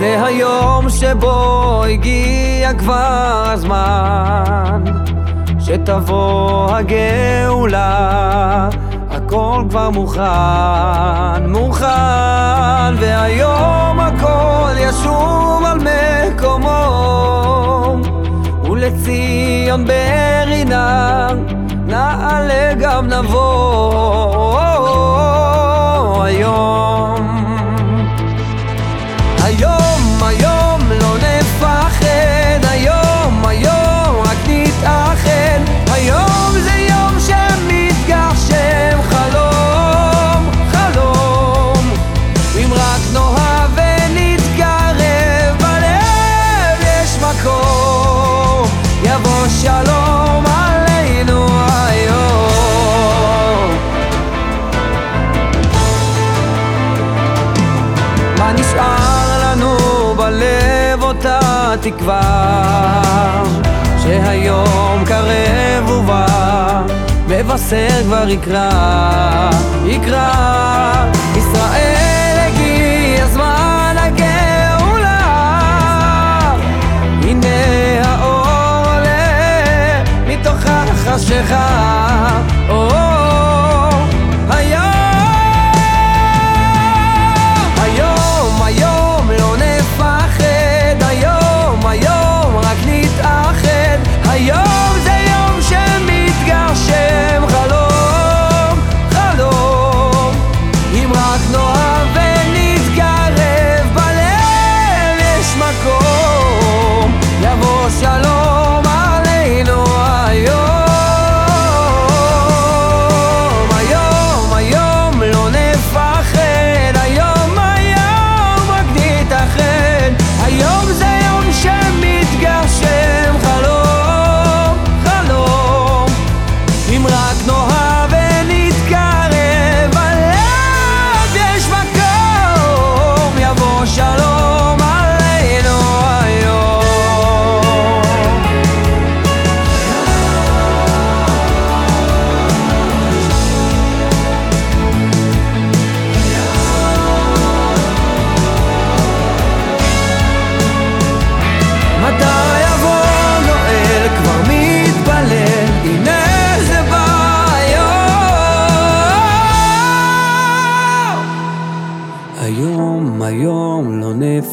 זה היום שבו הגיע כבר הזמן שתבוא הגאולה. הכל כבר מוכן, מוכן והיום הכל ישוב על מקומו. ולציון ברינה נעלה גם נבוא שלום עלינו היום. מה נשאר לנו בלב אותה תקווה? שהיום קרב ובא מבשר כבר יקרא, יקרא החשיכה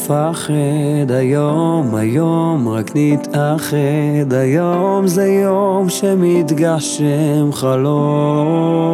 נפחד היום היום רק נתאחד היום זה יום שמתגשם חלום